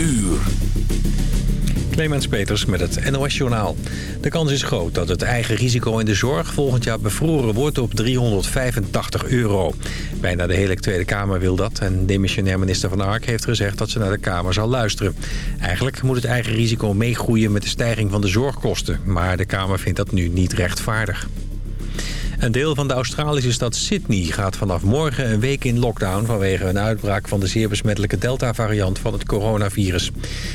uur. Clemens Peters met het NOS Journaal. De kans is groot dat het eigen risico in de zorg volgend jaar bevroren wordt op 385 euro. Bijna de hele Tweede Kamer wil dat en demissionair minister Van Ark heeft gezegd dat ze naar de Kamer zal luisteren. Eigenlijk moet het eigen risico meegroeien met de stijging van de zorgkosten, maar de Kamer vindt dat nu niet rechtvaardig. Een deel van de Australische stad Sydney gaat vanaf morgen een week in lockdown... vanwege een uitbraak van de zeer besmettelijke Delta-variant van het coronavirus.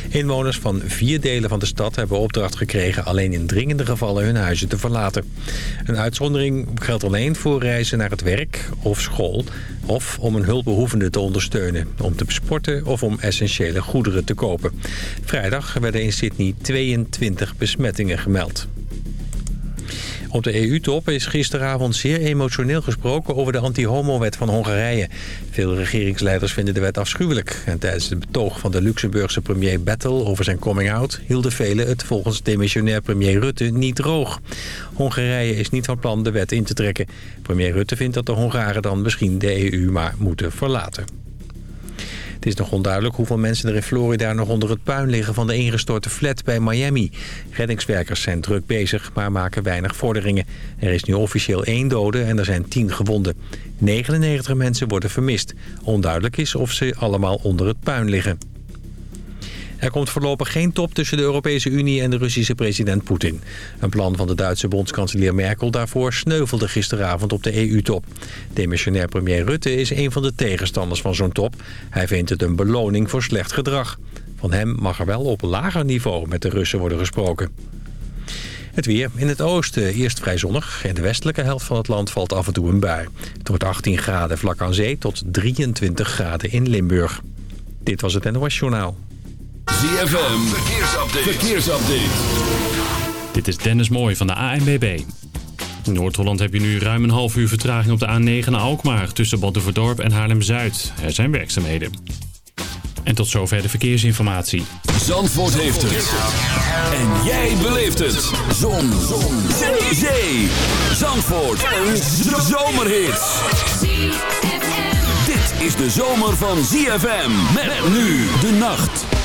Inwoners van vier delen van de stad hebben opdracht gekregen... alleen in dringende gevallen hun huizen te verlaten. Een uitzondering geldt alleen voor reizen naar het werk of school... of om een hulpbehoevende te ondersteunen, om te sporten of om essentiële goederen te kopen. Vrijdag werden in Sydney 22 besmettingen gemeld. Op de EU-top is gisteravond zeer emotioneel gesproken over de anti-homo-wet van Hongarije. Veel regeringsleiders vinden de wet afschuwelijk. En tijdens het betoog van de Luxemburgse premier Bettel over zijn coming-out... hielden velen het volgens demissionair premier Rutte niet droog. Hongarije is niet van plan de wet in te trekken. Premier Rutte vindt dat de Hongaren dan misschien de EU maar moeten verlaten. Het is nog onduidelijk hoeveel mensen er in Florida nog onder het puin liggen van de ingestorte flat bij Miami. Reddingswerkers zijn druk bezig, maar maken weinig vorderingen. Er is nu officieel één dode en er zijn tien gewonden. 99 mensen worden vermist. Onduidelijk is of ze allemaal onder het puin liggen. Er komt voorlopig geen top tussen de Europese Unie en de Russische president Poetin. Een plan van de Duitse bondskanselier Merkel daarvoor sneuvelde gisteravond op de EU-top. Demissionair premier Rutte is een van de tegenstanders van zo'n top. Hij vindt het een beloning voor slecht gedrag. Van hem mag er wel op lager niveau met de Russen worden gesproken. Het weer. In het oosten eerst vrij zonnig. In de westelijke helft van het land valt af en toe een bui. Het wordt 18 graden vlak aan zee tot 23 graden in Limburg. Dit was het NOS Journaal. ZFM, verkeersupdate. verkeersupdate. Dit is Dennis Mooij van de ANBB. In Noord-Holland heb je nu ruim een half uur vertraging op de A9 naar Alkmaar... tussen Badhoevedorp en Haarlem-Zuid. Er zijn werkzaamheden. En tot zover de verkeersinformatie. Zandvoort heeft het. En jij beleeft het. Zon. Zon. Zee. Zandvoort. Een zomerhit. Dit is de zomer van ZFM. Met nu de nacht.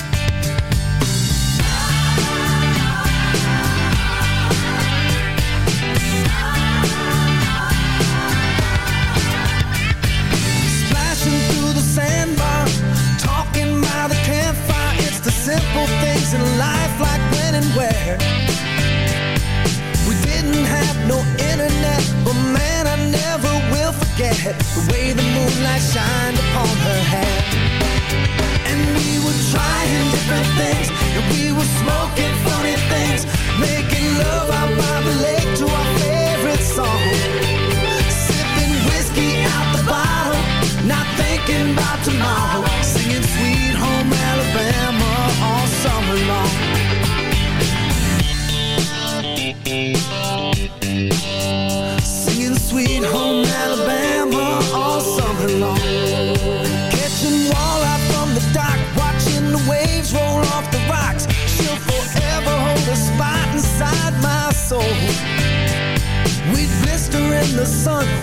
in life like when and where. We didn't have no internet But man, I never will forget The way the moonlight shined upon her hair. And we were trying different things And we were smoking funny things Making love out by the lake to our favorite the sun,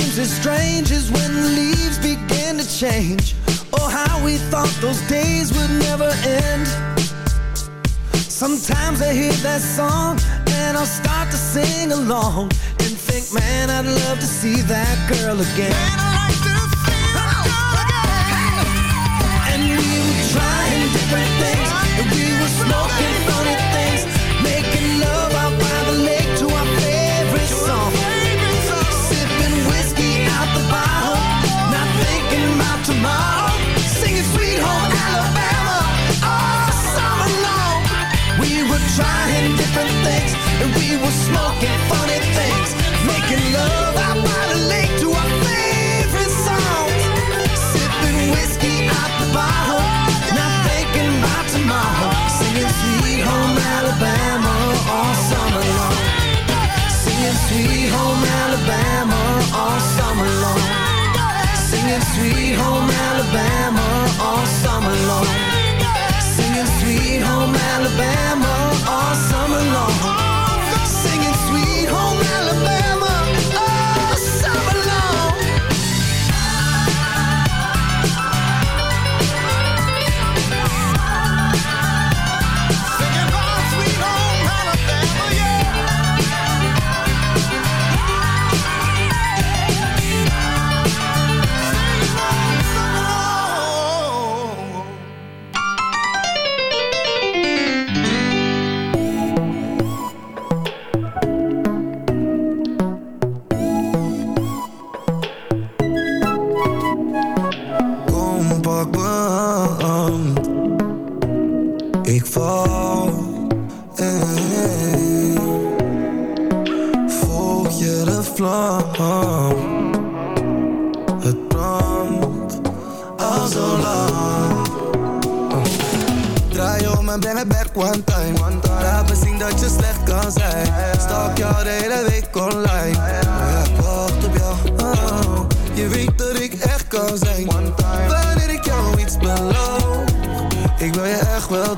seems as strange as when the leaves began to change Oh, how we thought those days would never end. Sometimes I hear that song and I'll start to sing along And think, man, I'd love to see that girl again. Alabama all summer long. Ik val in. Volg je de vlam. Het brandt al zo lang. Draai om en breng het back one time. Laat me zien dat je slecht kan zijn. Stalk jou de hele week online. Ik wacht op jou. Oh, je weet dat ik echt kan zijn. Ik wil je echt wel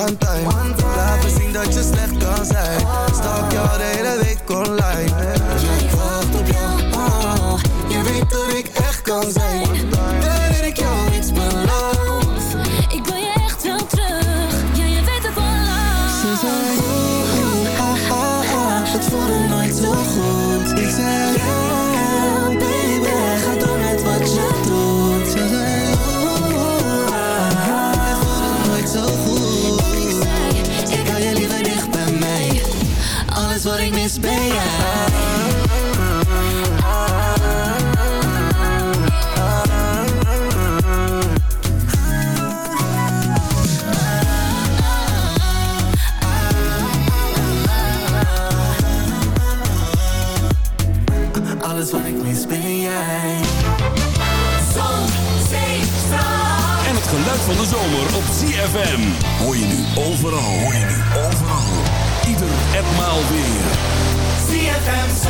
one time. Laat me zien dat je slecht kan zijn. Stalk jou de hele week online. Ja, ik wacht op jou. Oh, je weet dat ik echt kan zijn. Wanneer ik jou iets beloof. Ik wil je echt wel terug. Ja, je weet het al lang. Ze zei, oeh, ah, ah, ah. Het voelde nooit zo goed. Ik zei, yeah, baby. Ga door met wat je doet. Ze zei, oeh, ah, ah. Het voelde nooit zo goed. Alles wat ik mis ben jij. Alles wat ik mis ben jij. Zon. En het geluid van de zomer op overal, hoor je nu overal. ouvir. CFM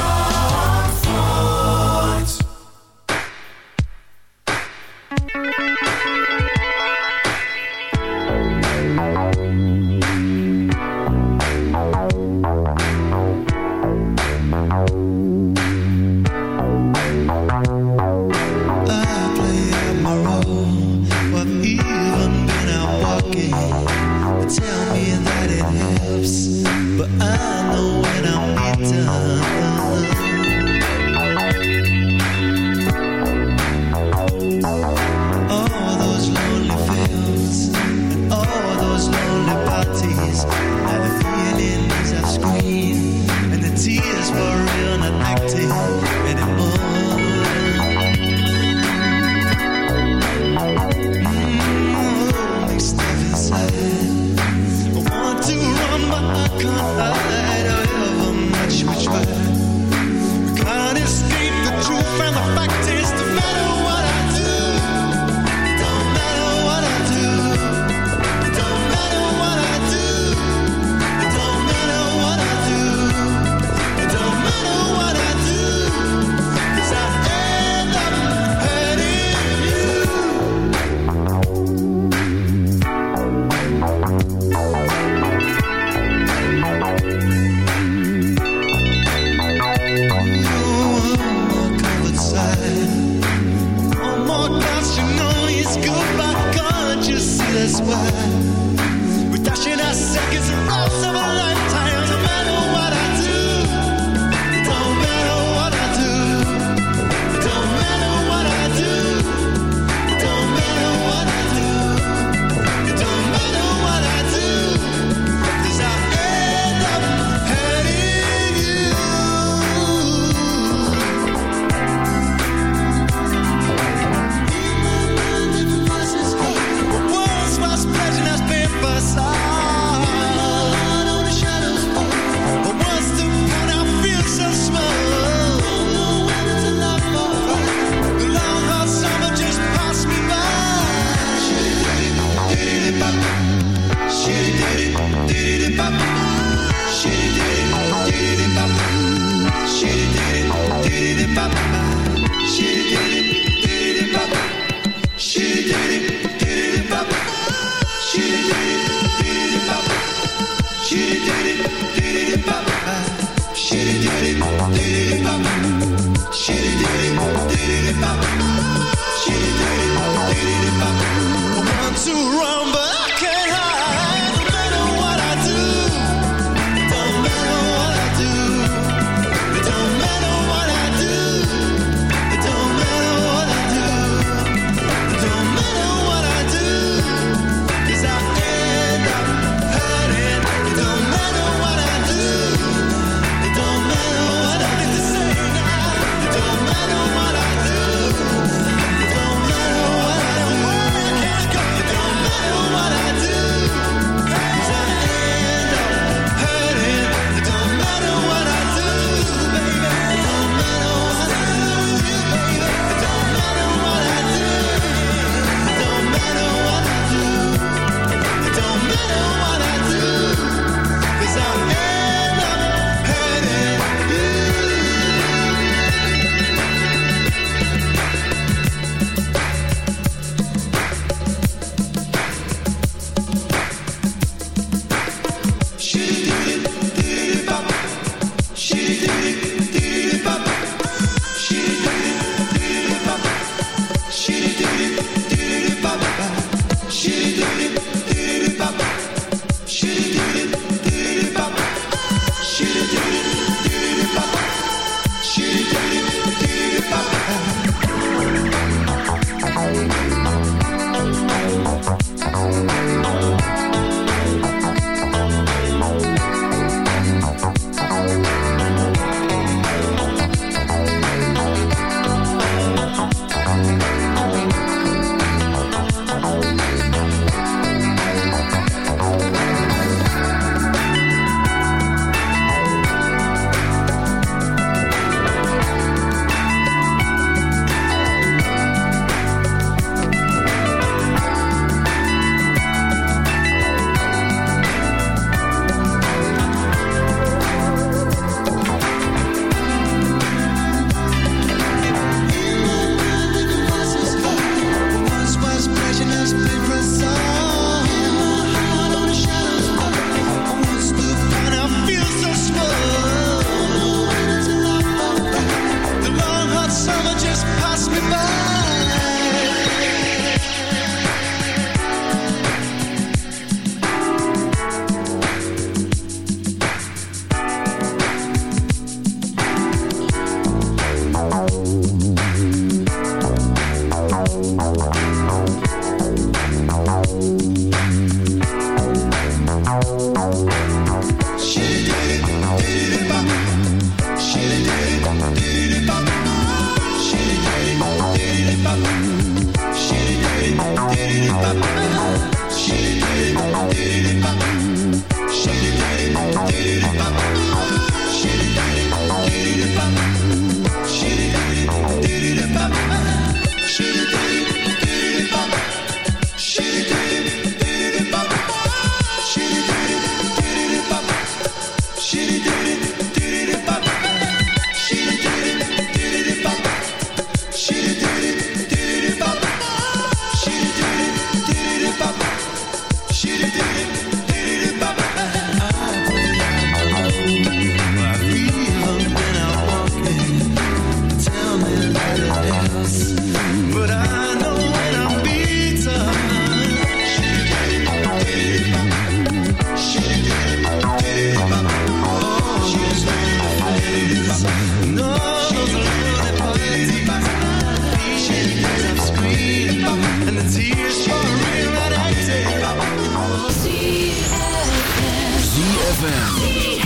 ZFM.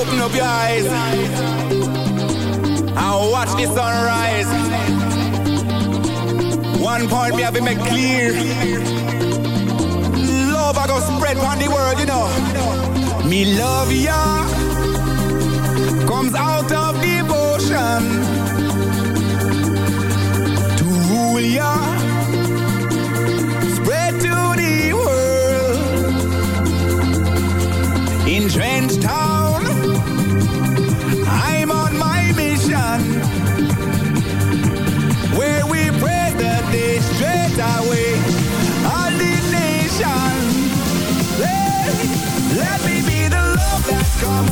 Open up your eyes and watch the sunrise. One point me have been made clear. Love I go spread on the world, you know. Me love ya comes out of devotion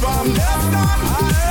From I'm left on my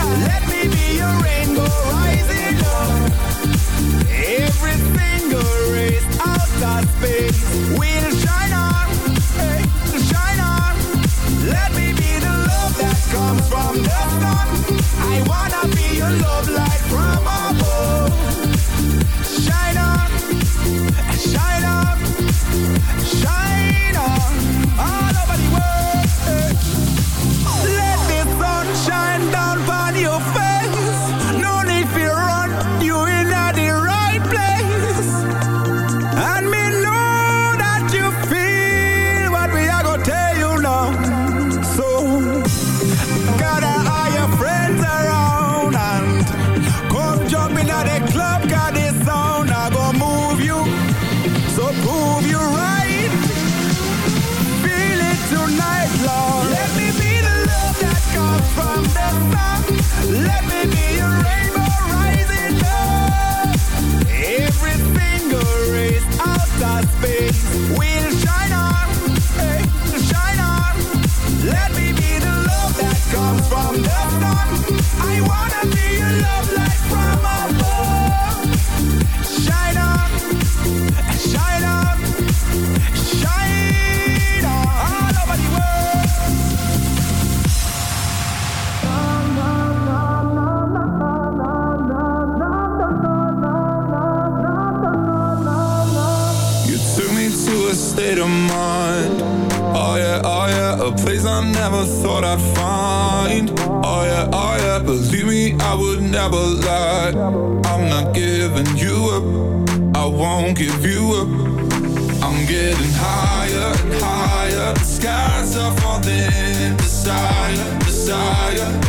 getting higher and higher. The skies are falling. Desire, desire.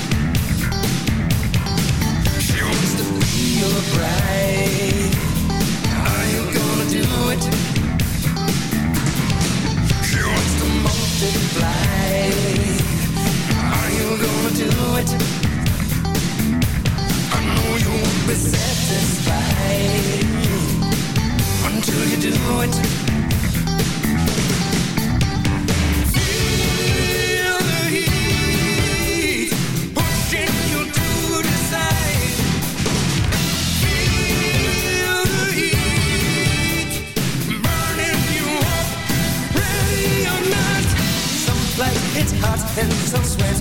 it. I know you won't be satisfied until you do it. Feel the heat pushing you to. Feel the heat burning you up. Some like it's hot and some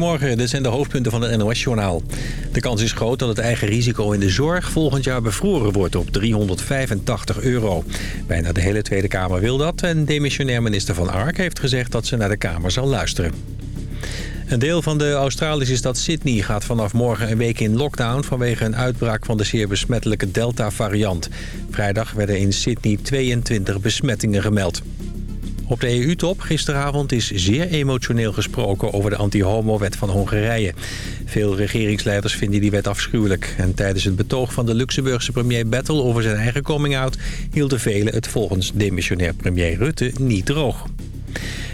Goedemorgen, dit zijn de hoofdpunten van het NOS-journaal. De kans is groot dat het eigen risico in de zorg volgend jaar bevroren wordt op 385 euro. Bijna de hele Tweede Kamer wil dat en demissionair minister Van Ark heeft gezegd dat ze naar de Kamer zal luisteren. Een deel van de Australische stad Sydney gaat vanaf morgen een week in lockdown... vanwege een uitbraak van de zeer besmettelijke Delta-variant. Vrijdag werden in Sydney 22 besmettingen gemeld. Op de EU-top gisteravond is zeer emotioneel gesproken over de anti-homo-wet van Hongarije. Veel regeringsleiders vinden die wet afschuwelijk. En tijdens het betoog van de Luxemburgse premier Bettel over zijn eigen coming-out... hielden velen het volgens demissionair premier Rutte niet droog.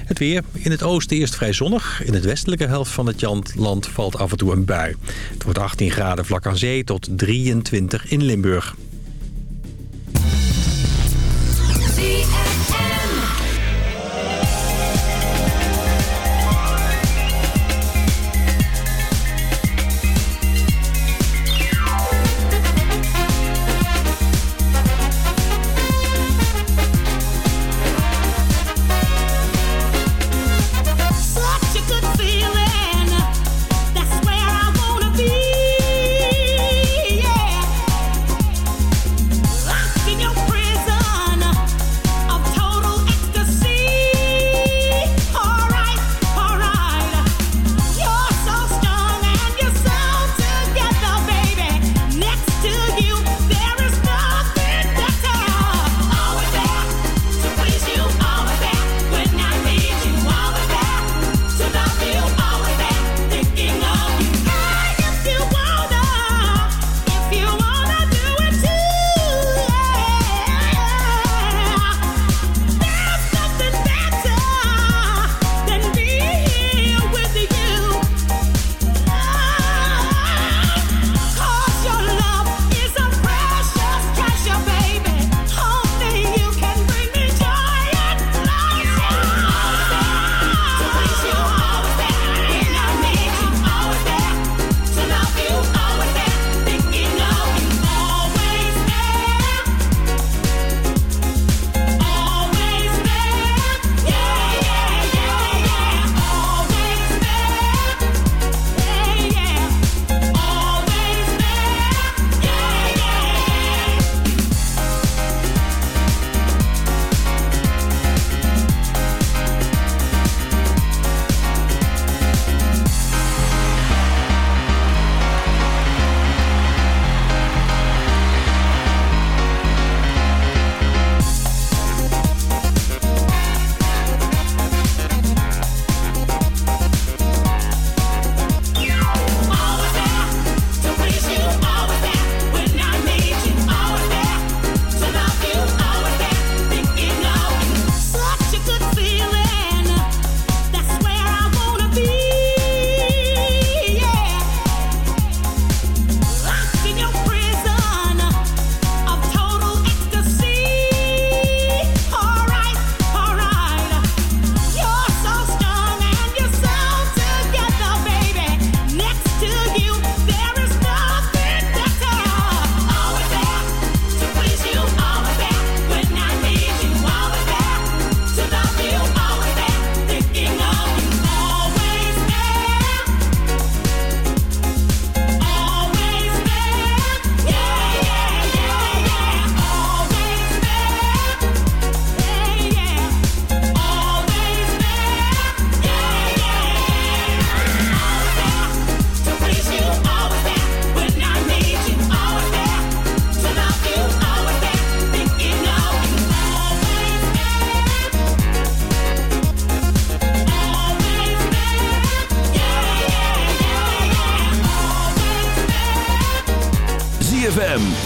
Het weer. In het oosten eerst vrij zonnig. In het westelijke helft van het land valt af en toe een bui. Het wordt 18 graden vlak aan zee tot 23 in Limburg.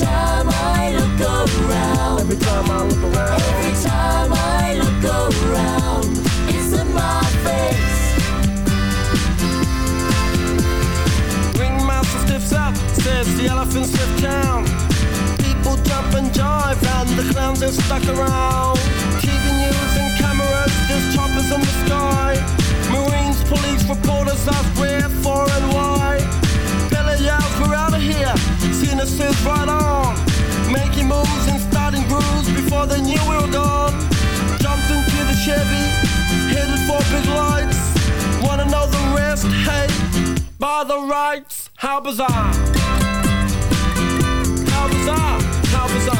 time I look around. Every time I look around. Every time I look around. It's in my face. Ringmaster stiffs up, says the elephants lift town. People jump and jive, and the clowns are stuck around. TV news and cameras, there's choppers in the sky. Marines, police, reporters ask where, for, and why. Pele yells, we're out of here. Says, right on. Making moves and starting grooves before knew we were gone. Jumped into the Chevy, headed for big lights. Wanna know the rest? Hey, by the rights, how bizarre! How bizarre! How bizarre!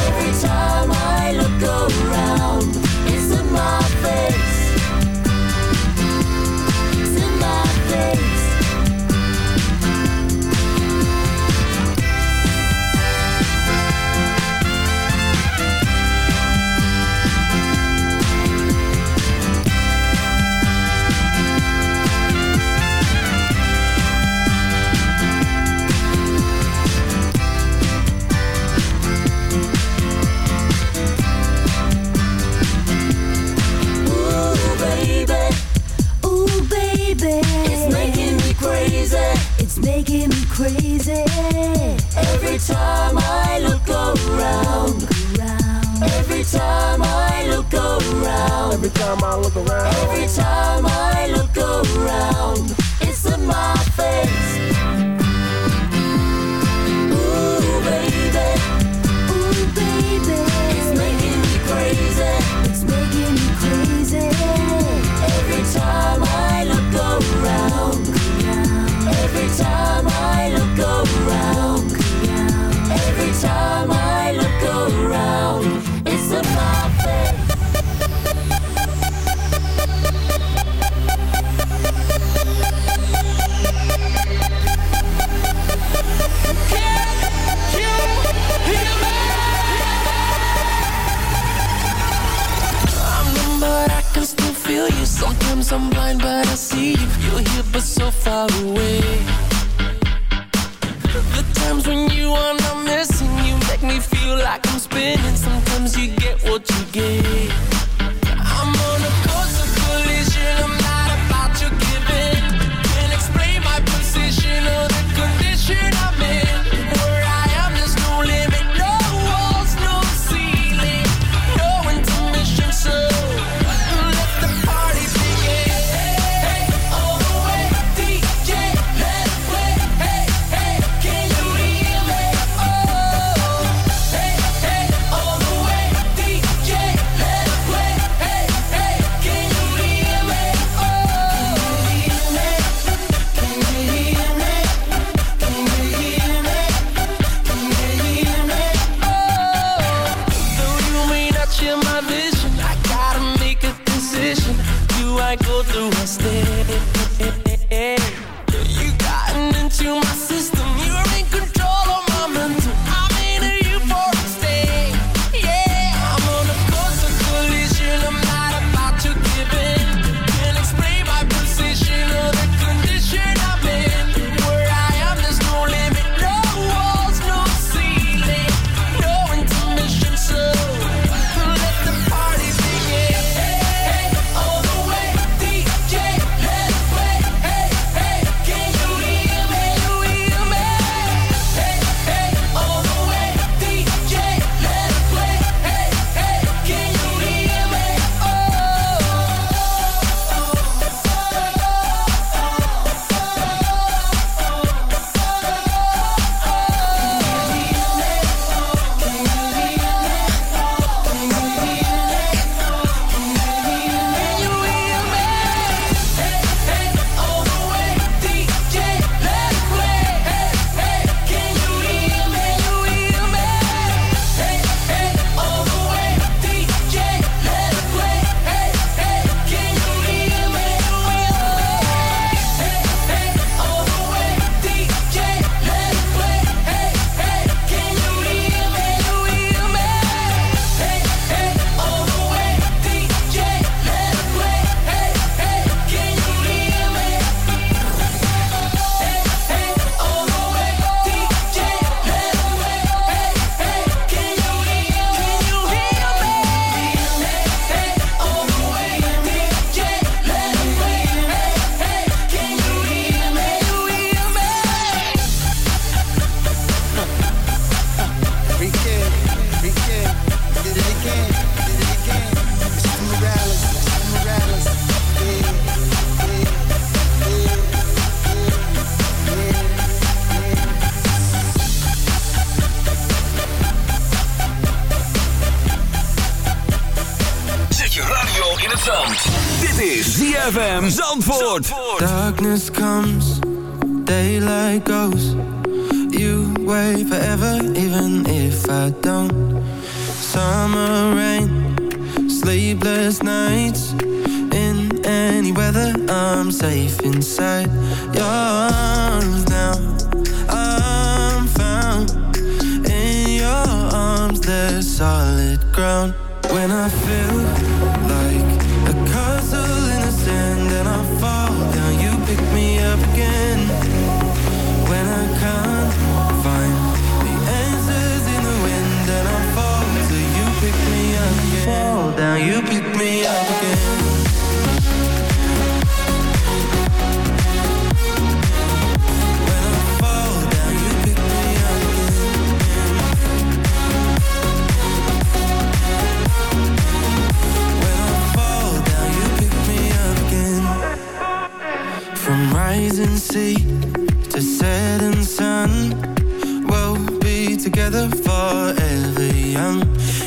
together forever young.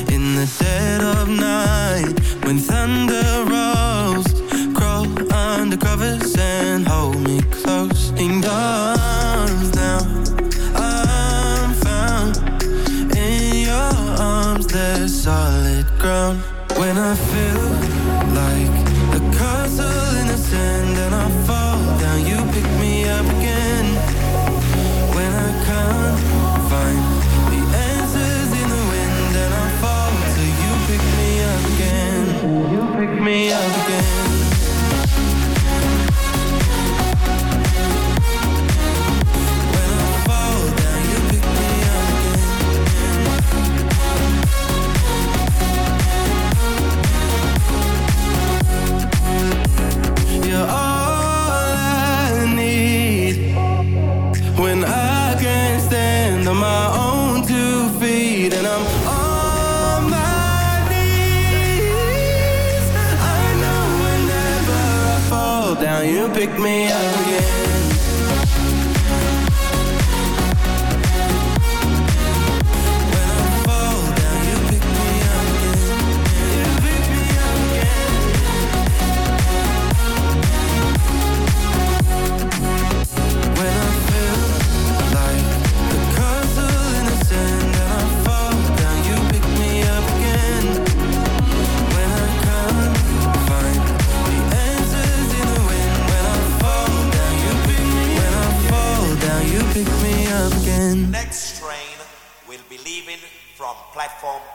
In the dead of night When thunder rolls me. platform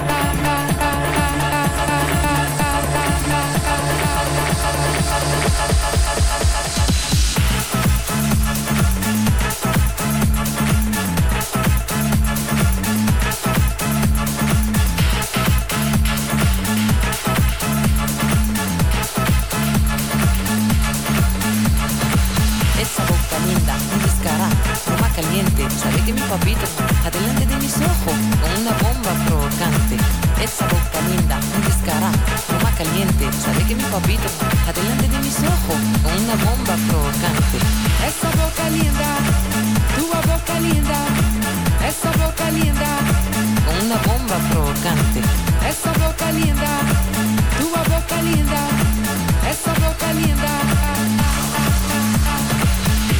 Papito, adelante de mis ojos, con una bomba provocante. Essa boca linda, tua boca linda. Essa boca linda, Con una bomba provocante. essa boca linda, tua boca linda. Essa boca linda.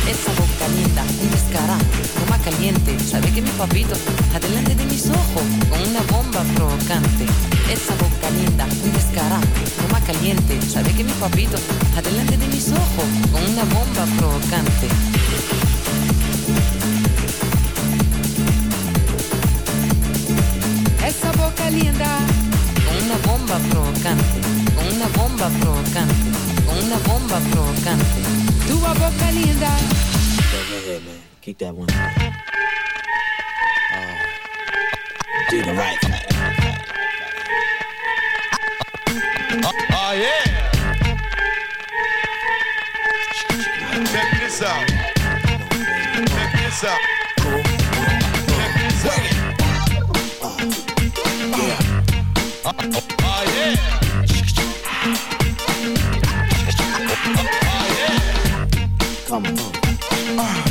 Esa boca linda, un descarado, broma caliente. Sabe que mi papito, adelante de mis ojos, con una bomba provocante. Esa boca linda, un Sabe que mi papito, adelante de mis ojos, con una bomba provocante. Essa boca linda, Con una bomba provocante, con una bomba provocante, con una bomba provocante. tua boca linda. Keep that one. Do the right this out. Check this out. Check this out. Oh, yeah. Oh, yeah. Come on. Oh,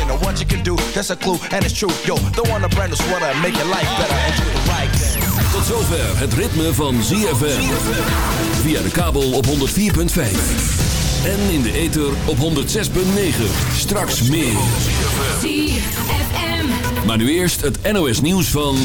And what you can do, that's a clue, and it's true. Yo, don't want a brand new sweater and make your life better and do the right thing. Tot zover het ritme van ZFM. Via de kabel op 104.5. En in de ether op 106.9. Straks meer. ZFM. Maar nu eerst het NOS nieuws van...